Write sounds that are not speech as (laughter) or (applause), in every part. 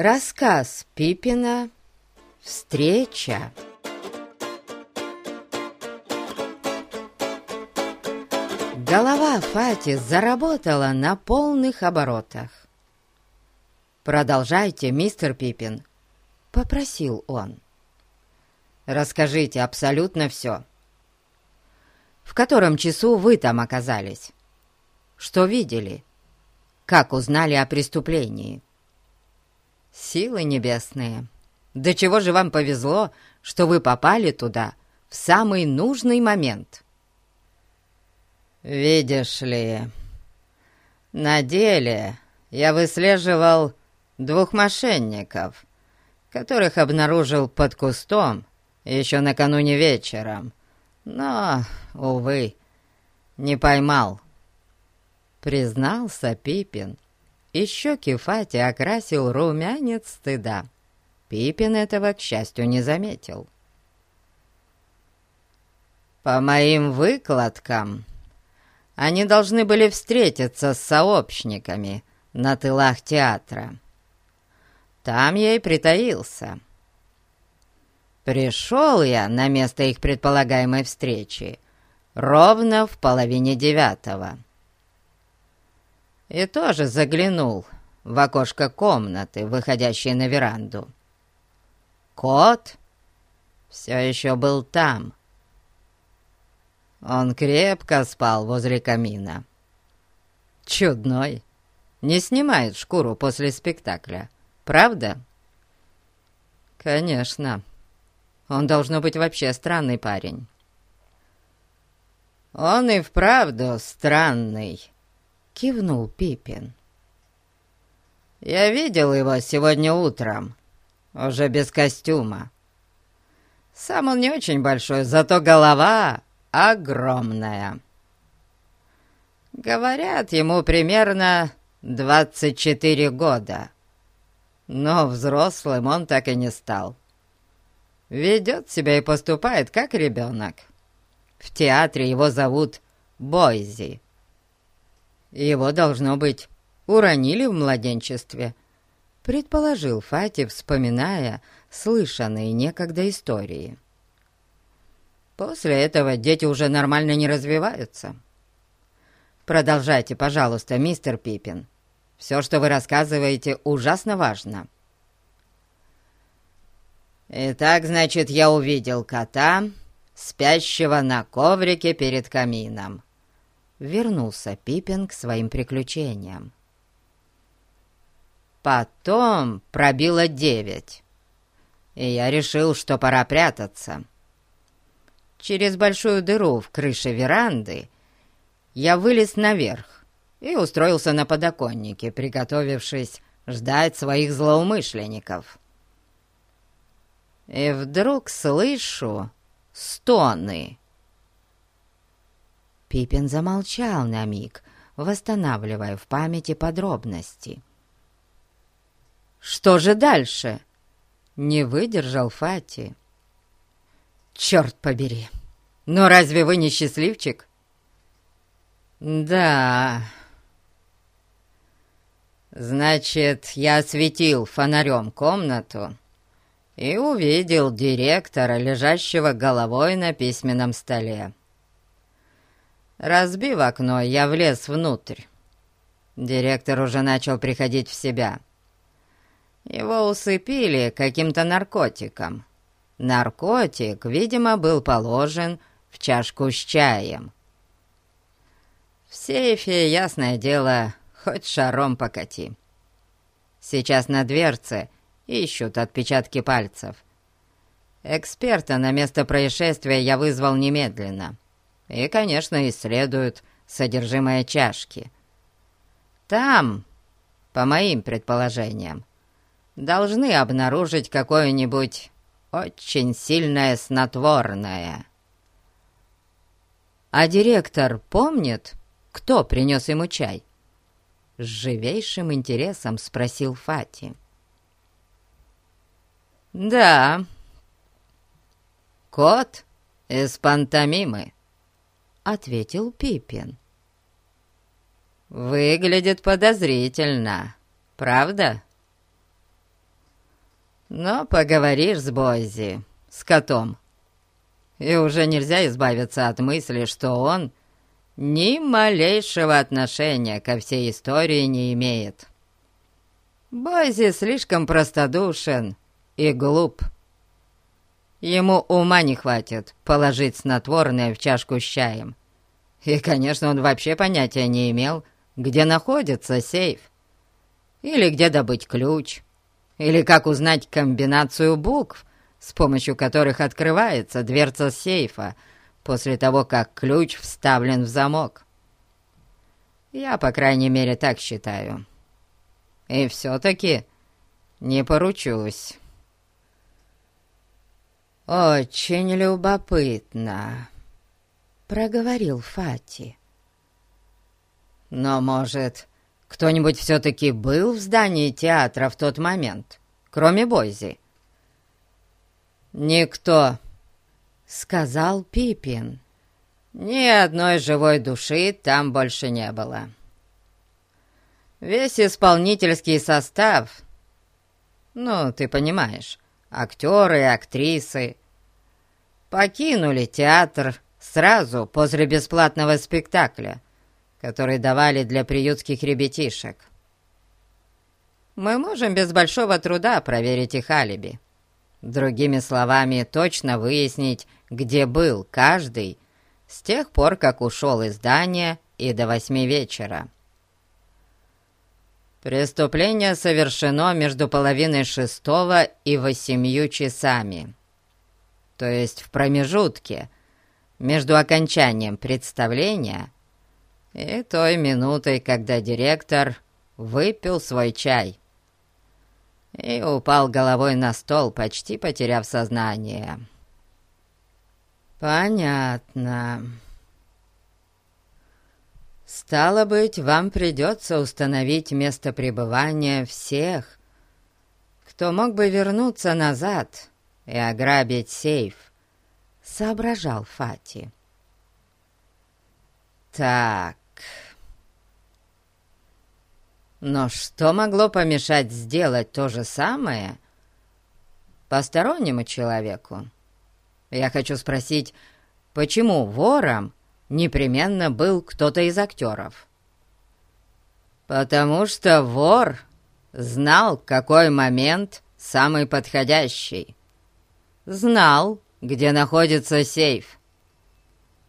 Рассказ Пипина «Встреча». Голова Фати заработала на полных оборотах. «Продолжайте, мистер Пипин», — попросил он. «Расскажите абсолютно все. В котором часу вы там оказались? Что видели? Как узнали о преступлении?» Силы небесные, до чего же вам повезло, что вы попали туда в самый нужный момент. Видишь ли, на деле я выслеживал двух мошенников, которых обнаружил под кустом еще накануне вечером, но, увы, не поймал. Признался Пипин, и щеки Фати окрасил румянец стыда. Пипин этого, к счастью, не заметил. «По моим выкладкам, они должны были встретиться с сообщниками на тылах театра. Там я и притаился. Пришел я на место их предполагаемой встречи ровно в половине девятого» и тоже заглянул в окошко комнаты, выходящей на веранду. Кот все еще был там. Он крепко спал возле камина. Чудной. Не снимает шкуру после спектакля, правда? Конечно. Он должно быть вообще странный парень. Он и вправду странный, кивнул Пипин. «Я видел его сегодня утром, уже без костюма. Сам он не очень большой, зато голова огромная. Говорят, ему примерно 24 года, но взрослым он так и не стал. Ведет себя и поступает, как ребенок. В театре его зовут Бойзи». Его, должно быть, уронили в младенчестве», — предположил Фати, вспоминая слышанные некогда истории. «После этого дети уже нормально не развиваются». «Продолжайте, пожалуйста, мистер Пиппин. Все, что вы рассказываете, ужасно важно». «Итак, значит, я увидел кота, спящего на коврике перед камином», вернулся Пипин к своим приключениям. Потом пробило девять, и я решил, что пора прятаться. Через большую дыру в крыше веранды я вылез наверх и устроился на подоконнике, приготовившись ждать своих злоумышленников. И вдруг слышу стоны. Пипин замолчал на миг, восстанавливая в памяти подробности. «Что же дальше?» — не выдержал Фати. «Черт побери! Но разве вы не счастливчик?» «Да...» «Значит, я осветил фонарем комнату и увидел директора, лежащего головой на письменном столе. Разбив окно, я влез внутрь. Директор уже начал приходить в себя. Его усыпили каким-то наркотиком. Наркотик, видимо, был положен в чашку с чаем. В сейфе, ясное дело, хоть шаром покати. Сейчас на дверце ищут отпечатки пальцев. Эксперта на место происшествия я вызвал немедленно — и, конечно, исследуют содержимое чашки. Там, по моим предположениям, должны обнаружить какое-нибудь очень сильное снотворное. А директор помнит, кто принес ему чай? С живейшим интересом спросил Фати. «Да, кот из пантомимы», ответил Пипин. «Выглядит подозрительно, правда?» Но поговоришь с Бойзи, с котом, и уже нельзя избавиться от мысли, что он ни малейшего отношения ко всей истории не имеет. Бойзи слишком простодушен и глуп. Ему ума не хватит положить снотворное в чашку с чаем. И, конечно, он вообще понятия не имел, где находится сейф. Или где добыть ключ. Или как узнать комбинацию букв, с помощью которых открывается дверца сейфа после того, как ключ вставлен в замок. Я, по крайней мере, так считаю. И все-таки не поручусь. «Очень любопытно», — проговорил Фати. «Но, может, кто-нибудь все-таки был в здании театра в тот момент, кроме Бойзи?» «Никто», — сказал Пипин. «Ни одной живой души там больше не было. Весь исполнительский состав, ну, ты понимаешь, актеры и актрисы, покинули театр сразу после бесплатного спектакля, который давали для приютских ребятишек. Мы можем без большого труда проверить их алиби. Другими словами, точно выяснить, где был каждый с тех пор, как ушел из здания и до восьми вечера. Преступление совершено между половиной шестого и восемью часами. То есть в промежутке между окончанием представления и той минутой, когда директор выпил свой чай и упал головой на стол, почти потеряв сознание. «Понятно», «Стало быть, вам придется установить место пребывания всех, кто мог бы вернуться назад и ограбить сейф», — соображал Фати. «Так...» Но что могло помешать сделать то же самое постороннему человеку? Я хочу спросить, почему ворам непременно был кто-то из актеров. Потому что вор знал, какой момент самый подходящий. Знал, где находится сейф.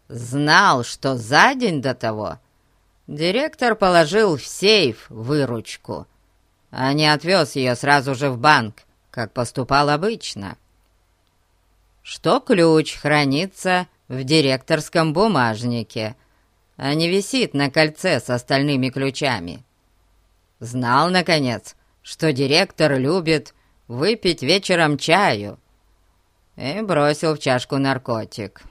Знал, что за день до того директор положил в сейф выручку, а не отвез ее сразу же в банк, как поступал обычно. Что ключ хранится в директорском бумажнике, а не висит на кольце с остальными ключами. Знал, наконец, что директор любит выпить вечером чаю и бросил в чашку наркотик.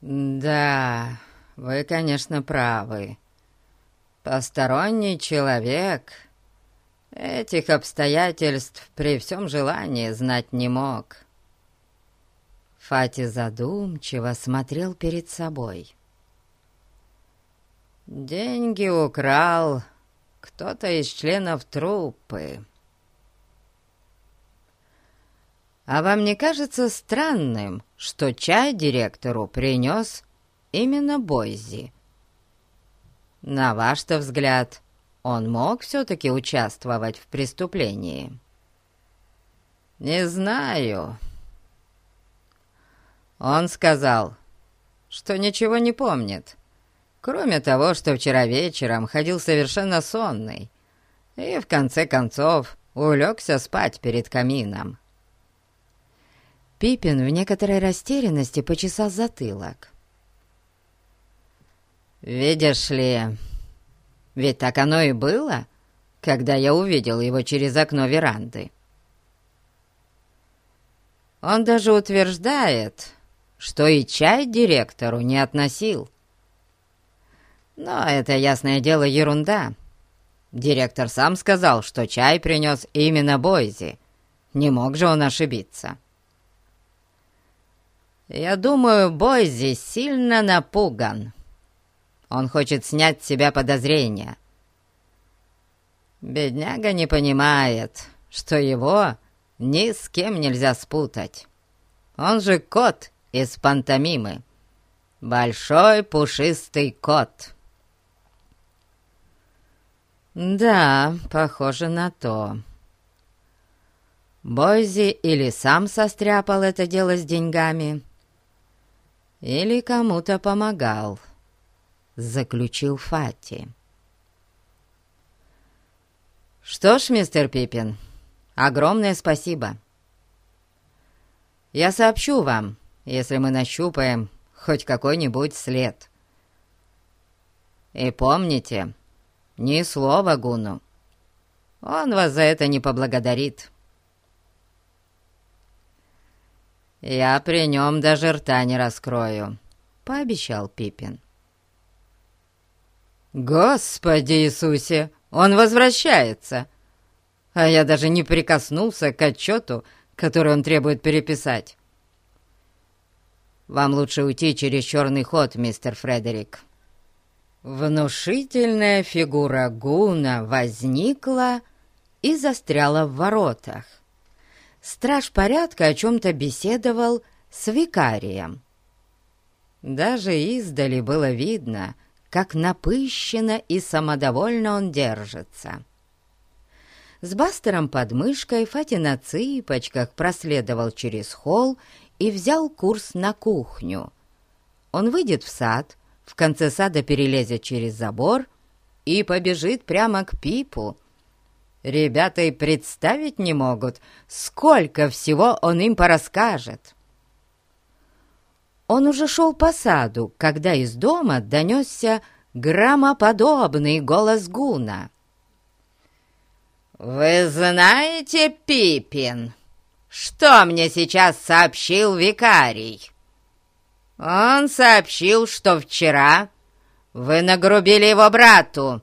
«Да, вы, конечно, правы. Посторонний человек этих обстоятельств при всем желании знать не мог». Фати задумчиво смотрел перед собой. «Деньги украл кто-то из членов труппы. А вам не кажется странным, что чай директору принес именно Бойзи? На ваш-то взгляд, он мог все-таки участвовать в преступлении?» «Не знаю», он сказал, что ничего не помнит, кроме того, что вчера вечером ходил совершенно сонный и, в конце концов, улегся спать перед камином. Пипин в некоторой растерянности почесал затылок. «Видишь ли, ведь так оно и было, когда я увидел его через окно веранды. Он даже утверждает, что и чай директору не относил. Но это, ясное дело, ерунда. Директор сам сказал, что чай принес именно Бойзи. Не мог же он ошибиться. Я думаю, Бойзи сильно напуган. Он хочет снять с себя подозрения. Бедняга не понимает, что его ни с кем нельзя спутать. Он же кот из пантомимы. Большой пушистый кот. Да, похоже на то. Бойзи или сам состряпал это дело с деньгами, или кому-то помогал, заключил Фати. Что ж, мистер Пиппин, огромное спасибо. Я сообщу вам, если мы нащупаем хоть какой-нибудь след. И помните, ни слова Гуну. Он вас за это не поблагодарит. «Я при нем даже рта не раскрою», — пообещал Пипин. «Господи Иисусе, он возвращается!» А я даже не прикоснулся к отчету, который он требует переписать. «Вам лучше уйти через черный ход, мистер Фредерик». Внушительная фигура Гуна возникла и застряла в воротах страж порядка о чем-то беседовал с викарием. Даже издали было видно, как напыщенно и самодовольно он держится. С Бастером под мышкой Фати на цыпочках проследовал через холл и взял курс на кухню. Он выйдет в сад, в конце сада перелезет через забор и побежит прямо к Пипу, Ребята и представить не могут, сколько всего он им порасскажет. Он уже шел по саду, когда из дома донесся громоподобный голос Гуна. «Вы знаете, Пипин, что мне сейчас сообщил викарий? Он сообщил, что вчера вы нагрубили его брату,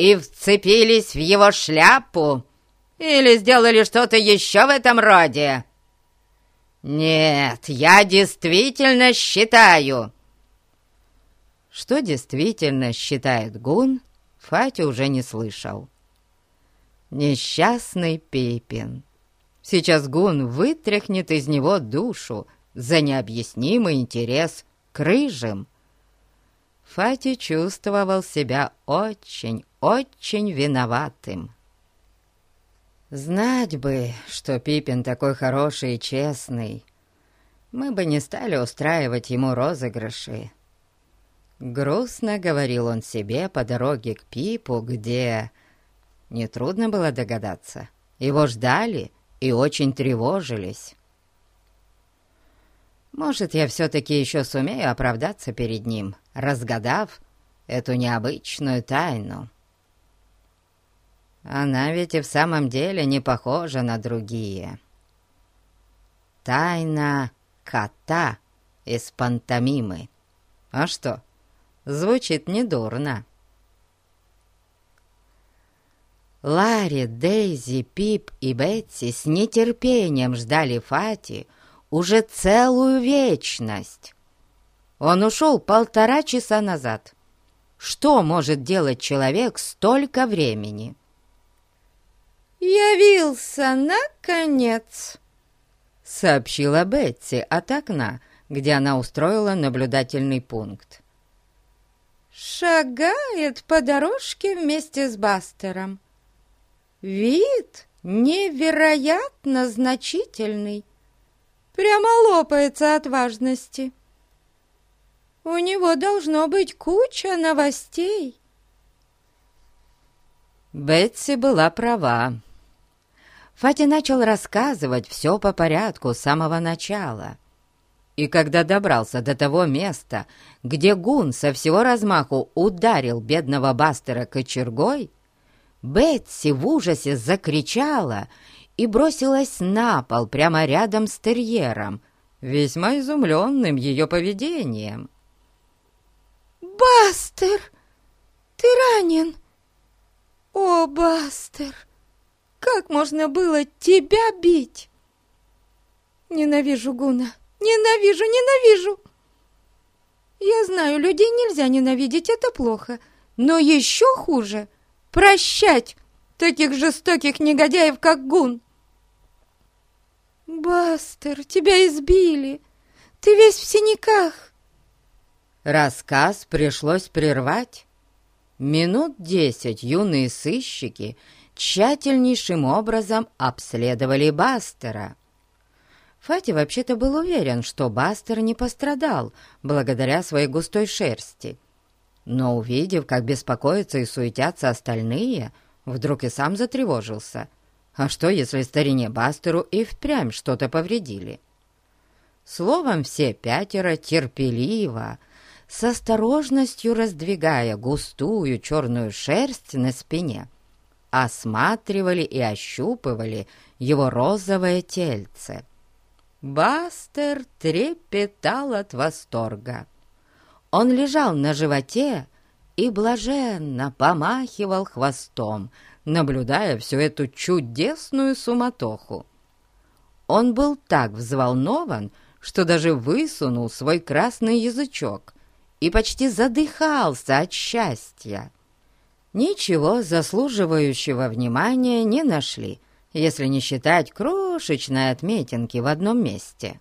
и вцепились в его шляпу или сделали что-то еще в этом роде? Нет, я действительно считаю. Что действительно считает Гун, Фати уже не слышал. Несчастный Пипин. Сейчас Гун вытряхнет из него душу за необъяснимый интерес к рыжим. Фати чувствовал себя очень, очень виноватым. Знать бы, что Пипин такой хороший и честный, мы бы не стали устраивать ему розыгрыши. Грустно говорил он себе по дороге к Пипу, где... Нетрудно было догадаться. Его ждали и очень тревожились. Может, я все-таки еще сумею оправдаться перед ним, разгадав эту необычную тайну. Она ведь и в самом деле не похожа на другие. Тайна кота из пантомимы. А что, звучит недурно. Ларри, Дейзи, Пип и Бетси с нетерпением ждали Фати уже целую вечность. Он ушел полтора часа назад. Что может делать человек столько времени? «Явился, наконец!» — сообщила Бетси от окна, где она устроила наблюдательный пункт. «Шагает по дорожке вместе с Бастером. Вид невероятно значительный, прямо лопается от важности. У него должно быть куча новостей». Бетси была права. Фати начал рассказывать все по порядку с самого начала. И когда добрался до того места, где Гун со всего размаху ударил бедного Бастера кочергой, Бетси в ужасе закричала и бросилась на пол прямо рядом с терьером, весьма изумленным ее поведением. «Бастер, ты ранен!» «О, Бастер!» Как можно было тебя бить? Ненавижу Гуна. Ненавижу, ненавижу. Я знаю, людей нельзя ненавидеть, это плохо. Но еще хуже — прощать таких жестоких негодяев, как Гун. «Бастер, тебя избили! Ты весь в синяках!» Рассказ пришлось прервать. Минут десять юные сыщики тщательнейшим образом обследовали Бастера. Фати вообще-то был уверен, что Бастер не пострадал благодаря своей густой шерсти. Но увидев, как беспокоятся и суетятся остальные, вдруг и сам затревожился. А что, если старине Бастеру и впрямь что-то повредили? Словом, все пятеро терпеливо, с осторожностью раздвигая густую черную шерсть на спине, осматривали и ощупывали его розовое тельце. Бастер трепетал от восторга. Он лежал на животе и блаженно помахивал хвостом, наблюдая всю эту чудесную суматоху. Он был так взволнован, что даже высунул свой красный язычок и почти задыхался от счастья. Ничего заслуживающего внимания не нашли, если не считать крошечной отметинки в одном месте.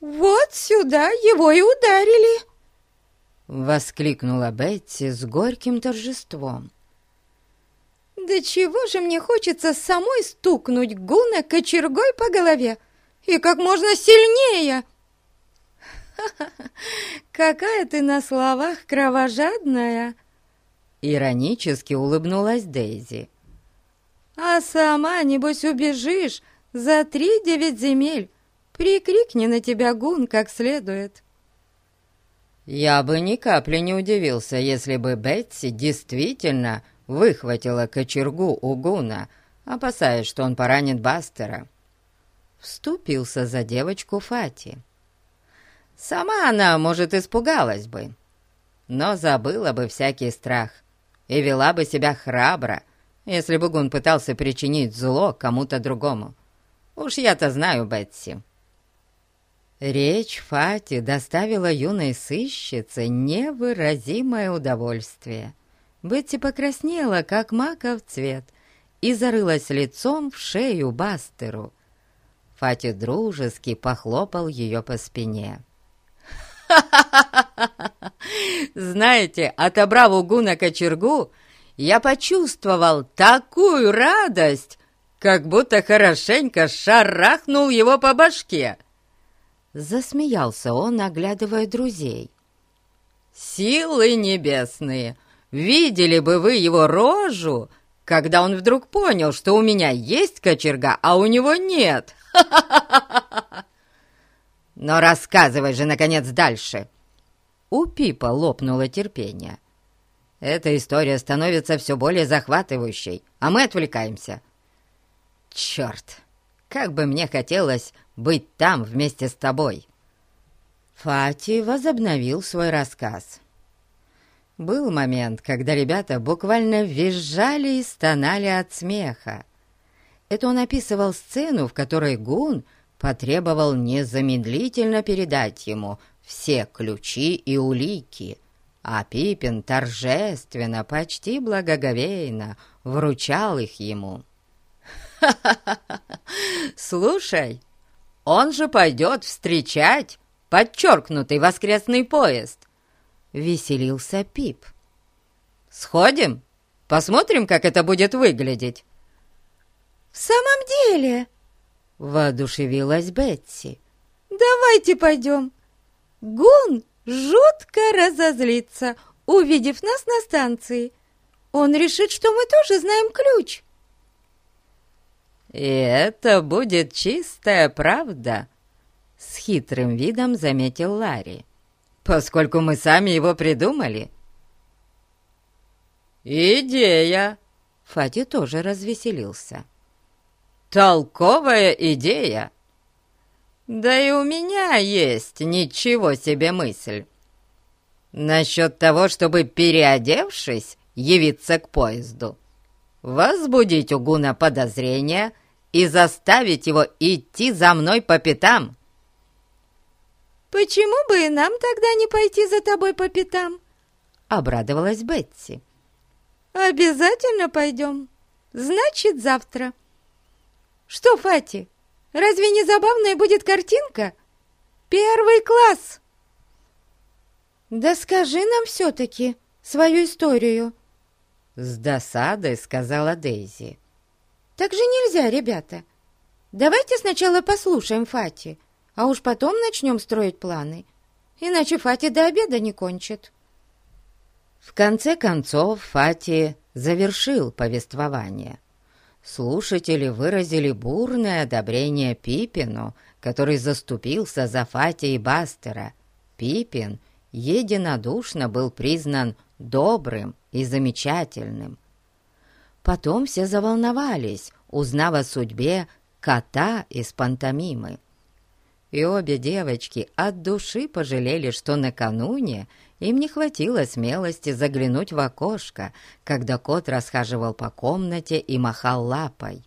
«Вот сюда его и ударили!» — воскликнула Бетти с горьким торжеством. «Да чего же мне хочется самой стукнуть Гуна кочергой по голове, и как можно сильнее!» (laughs) какая ты на словах кровожадная!» Иронически улыбнулась Дейзи. «А сама, небось, убежишь за три девять земель. Прикрикни на тебя гун как следует». Я бы ни капли не удивился, если бы Бетси действительно выхватила кочергу у Гуна, опасаясь, что он поранит Бастера. Вступился за девочку Фати. Сама она, может, испугалась бы, но забыла бы всякий страх и вела бы себя храбро, если бы Гун пытался причинить зло кому-то другому. Уж я-то знаю Бетси. Речь Фати доставила юной сыщице невыразимое удовольствие. Бетти покраснела, как маков цвет, и зарылась лицом в шею Бастеру. Фати дружески похлопал ее по спине. (laughs) Знаете, отобрав у Гуна кочергу, я почувствовал такую радость, как будто хорошенько шарахнул его по башке. Засмеялся он, оглядывая друзей. «Силы небесные! Видели бы вы его рожу, когда он вдруг понял, что у меня есть кочерга, а у него нет! (laughs) Но рассказывай же, наконец, дальше!» У Пипа лопнуло терпение. Эта история становится все более захватывающей, а мы отвлекаемся. Черт, как бы мне хотелось быть там вместе с тобой!» Фати возобновил свой рассказ. Был момент, когда ребята буквально визжали и стонали от смеха. Это он описывал сцену, в которой Гун потребовал незамедлительно передать ему все ключи и улики, а Пипин торжественно, почти благоговейно вручал их ему. (laughs) Слушай, он же пойдет встречать подчеркнутый воскресный поезд!» — веселился Пип. «Сходим? Посмотрим, как это будет выглядеть!» «В самом деле?» — воодушевилась Бетси. «Давайте пойдем. Гун жутко разозлится, увидев нас на станции. Он решит, что мы тоже знаем ключ». «И это будет чистая правда», — с хитрым видом заметил Ларри, «поскольку мы сами его придумали». «Идея!» — Фати тоже развеселился. «Толковая идея!» «Да и у меня есть ничего себе мысль. Насчет того, чтобы, переодевшись, явиться к поезду, возбудить у Гуна подозрения и заставить его идти за мной по пятам». «Почему бы и нам тогда не пойти за тобой по пятам?» — обрадовалась Бетси. «Обязательно пойдем. Значит, завтра. Что, Фати, Разве не забавная будет картинка? Первый класс!» «Да скажи нам все-таки свою историю!» С досадой сказала Дейзи. «Так же нельзя, ребята. Давайте сначала послушаем Фати, а уж потом начнем строить планы, иначе Фати до обеда не кончит». В конце концов Фати завершил повествование. Слушатели выразили бурное одобрение Пипину, который заступился за Фати и Бастера. Пипин единодушно был признан добрым и замечательным. Потом все заволновались, узнав о судьбе кота из пантомимы. И обе девочки от души пожалели, что накануне им не хватило смелости заглянуть в окошко, когда кот расхаживал по комнате и махал лапой.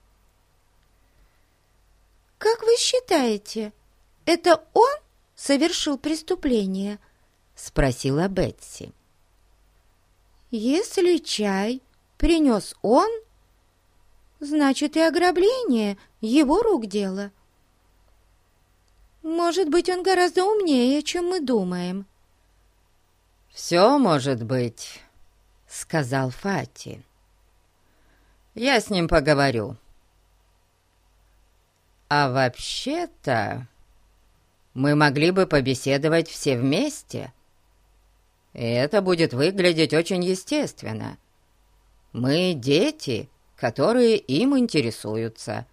«Как вы считаете, это он совершил преступление?» — спросила Бетси. «Если чай принес он, значит и ограбление его рук дело. Может быть, он гораздо умнее, чем мы думаем». «Все может быть», — сказал Фати. «Я с ним поговорю». «А вообще-то мы могли бы побеседовать все вместе. И это будет выглядеть очень естественно. Мы дети, которые им интересуются.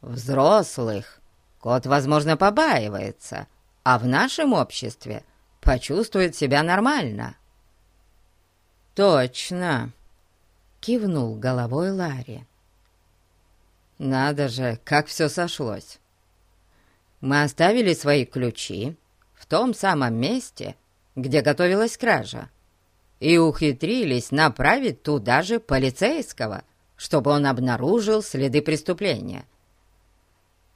Взрослых кот, возможно, побаивается, а в нашем обществе — почувствует себя нормально». «Точно!» — кивнул головой Ларри. «Надо же, как все сошлось! Мы оставили свои ключи в том самом месте, где готовилась кража, и ухитрились направить туда же полицейского, чтобы он обнаружил следы преступления.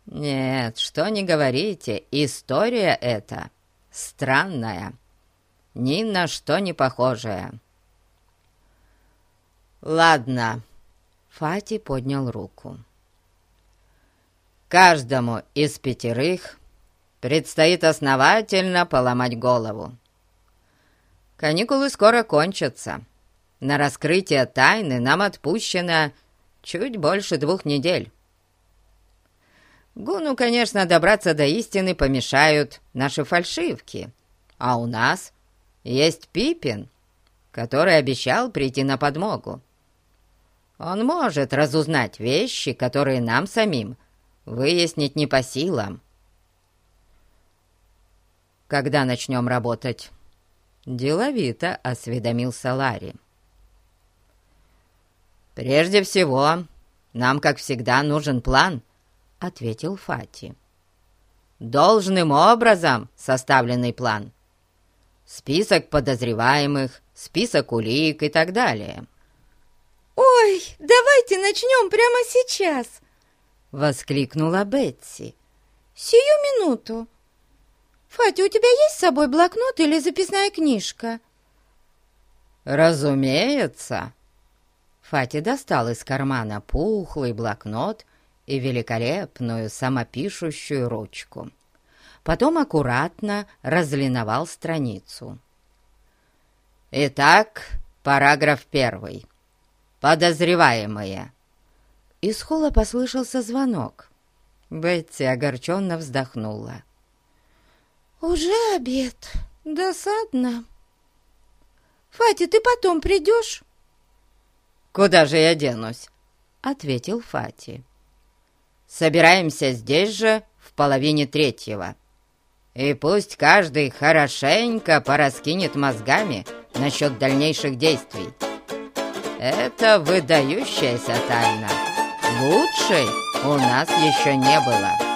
Нет, что не говорите, история эта странная, ни на что не похожая. «Ладно», — Фати поднял руку. «Каждому из пятерых предстоит основательно поломать голову. Каникулы скоро кончатся. На раскрытие тайны нам отпущено чуть больше двух недель. Гуну, конечно, добраться до истины помешают наши фальшивки. А у нас есть Пипин, который обещал прийти на подмогу. Он может разузнать вещи, которые нам самим выяснить не по силам. Когда начнем работать?» Деловито осведомился Ларри. «Прежде всего, нам, как всегда, нужен план», ответил Фати. «Должным образом составленный план. Список подозреваемых, список улик и так далее». «Ой, давайте начнем прямо сейчас!» — воскликнула Бетси. «Сию минуту! Фати, у тебя есть с собой блокнот или записная книжка?» «Разумеется!» Фати достал из кармана пухлый блокнот и великолепную самопишущую ручку. Потом аккуратно разлиновал страницу. «Итак, параграф первый. Подозреваемые». Из холла послышался звонок. Бетти огорченно вздохнула. «Уже обед. Досадно. Фати, ты потом придешь?» «Куда же я денусь?» — ответил Фати. Собираемся здесь же в половине третьего. И пусть каждый хорошенько пораскинет мозгами насчет дальнейших действий. Это выдающаяся тайна. Лучшей у нас еще не было».